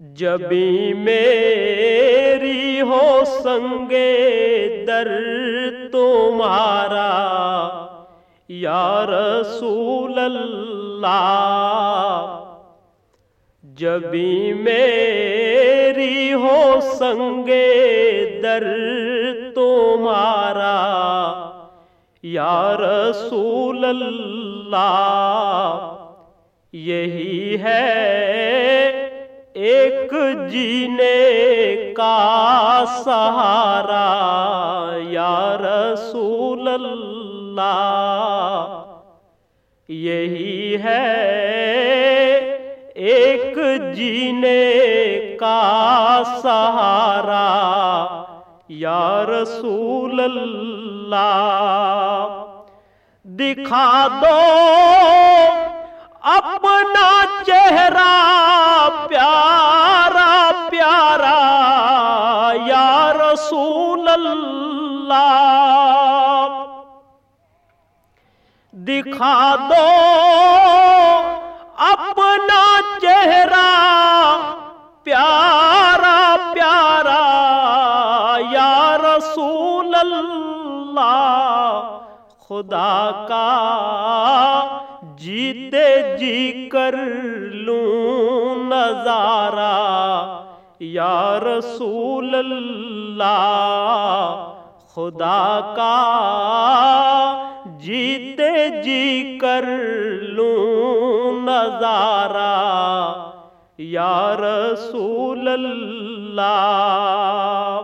جبی میری ہو سنگے در تمہارا، یا رسول اللہ۔ جبی میری ہو سنگے در تمہارا، یا رسول اللہ۔ یہی ہے ایک جینے کا سہارا، یا رسول اللہ۔ یہی ہے ایک جینے کا سہارا، یا رسول اللہ۔ دکھا دو اپنا چہرہ پیارا پیارا یا رسول اللہ۔ دکھا دو اپنا چہرہ پیارا پیارا یا رسول اللہ۔ خدا کا جیتے جی کر لوں نظارہ۔ یا رسول اللہ، خدا کا جیتے جی کر لوں نظارہ۔ یا رسول اللہ،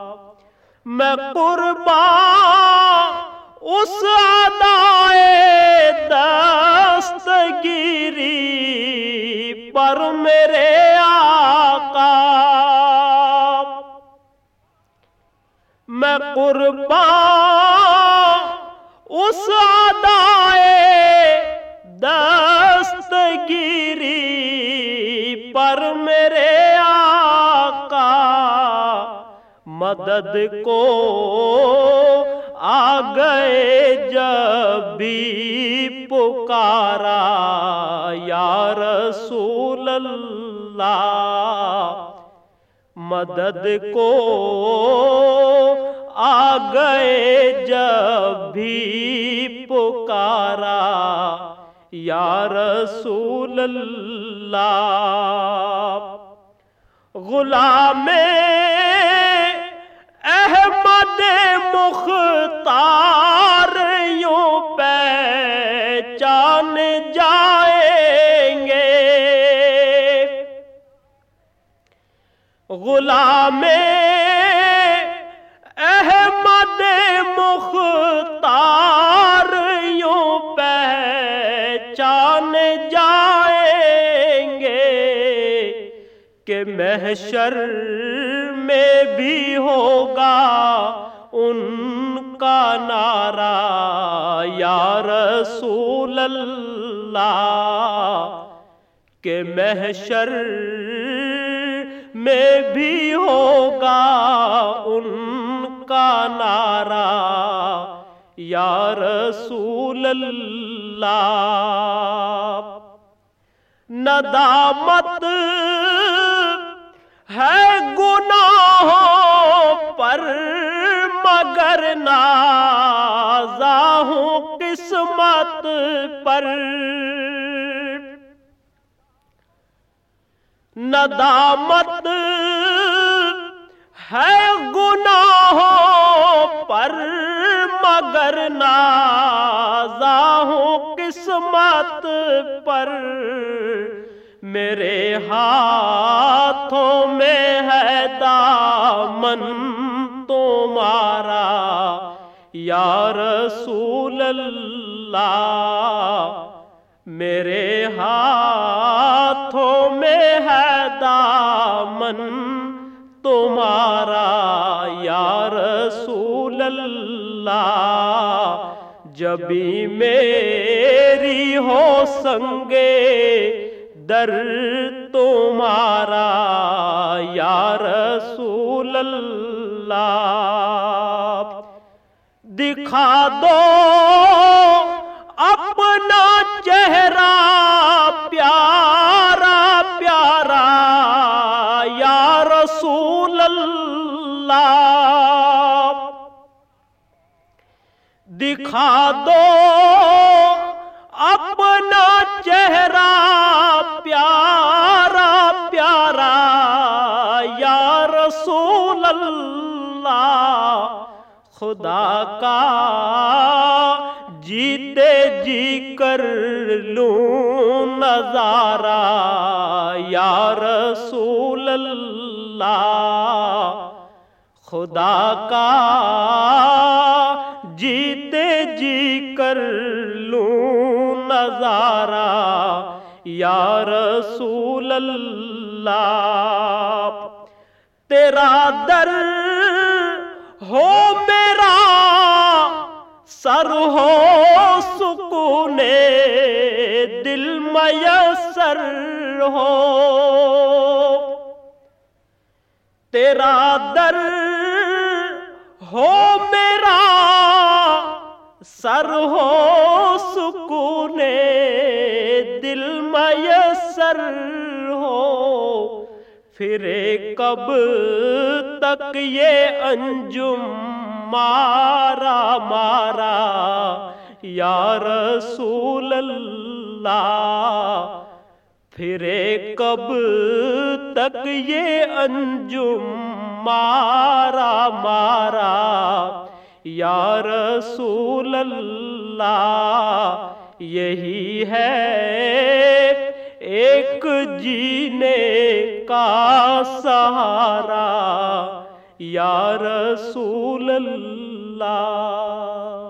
میں قربان اس ادائے پر میرے آقا۔ میں قربان اس ادائے دستگیری پر میرے آقا۔ مدد کو آ گئے جب بھی پکارا۔ اللہ مدد کو آ گئے جب بھی پکارا۔ یا رسول اللہ غلام غلام احمد مختار یوں پہچان جائیں گے کہ محشر میں بھی ہوگا ان کا نعرہ، یا رسول اللہ، کہ محشر میں بھی ہوگا ان کا نعرہ۔ یا رسول اللہ، ندامت ہے گناہوں پر، مگر نازا ہوں قسمت پر۔ ندامت ہے گناہوں پر، مگر نازا ہوں قسمت پر۔ میرے ہاتھوں میں ہے دامن تمہارا، یا رسول اللہ۔ میرے ہاتھ ہاتھوں میں ہے دامن، تمہارا یا رسول اللہ۔ جبھی میری ہو سنگے، در تمہارا یا رسول اللہ۔ دکھا دو دکھا دو۔ اپنا چہرہ پیارا پیارا۔ یا رسول اللہ، خدا کا جیتے جی کر لوں نظارہ۔ یا رسول اللہ، خدا کا جی کر لوں نظارہ۔ یا رسول اللہ، تیرا در ہو میرا، سر ہو سکون دل میسر ہو۔ تیرا در سر ہو سکون دل میسر ہو۔ پھرے کب تک یہ انجم مارا مارا۔ یا رسول اللہ۔ پھرے کب تک یہ انجم مارا مارا۔ یا رسول اللہ یہی ہے ایک جینے کا سہارا یا رسول اللہ